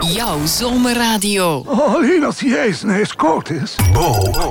Jouw zomerradio. Oh, Alleen als jij eens naar is. Bo